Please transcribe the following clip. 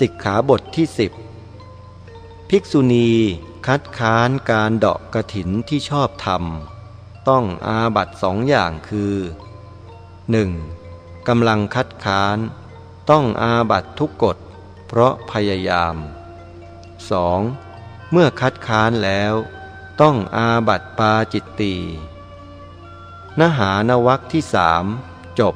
สิกขาบทที่สิบภิกษุณีคัดค้านการเดาะกระถินที่ชอบทำต้องอาบัตสองอย่างคือ 1. กำลังคัดค้าน ต้องอาบัตทุกกฎ เพราะพยายาม 2. เมื่อคัดค้านแล้ว ต้องอาบัตปาจิตตีนหานวักที่สามจบ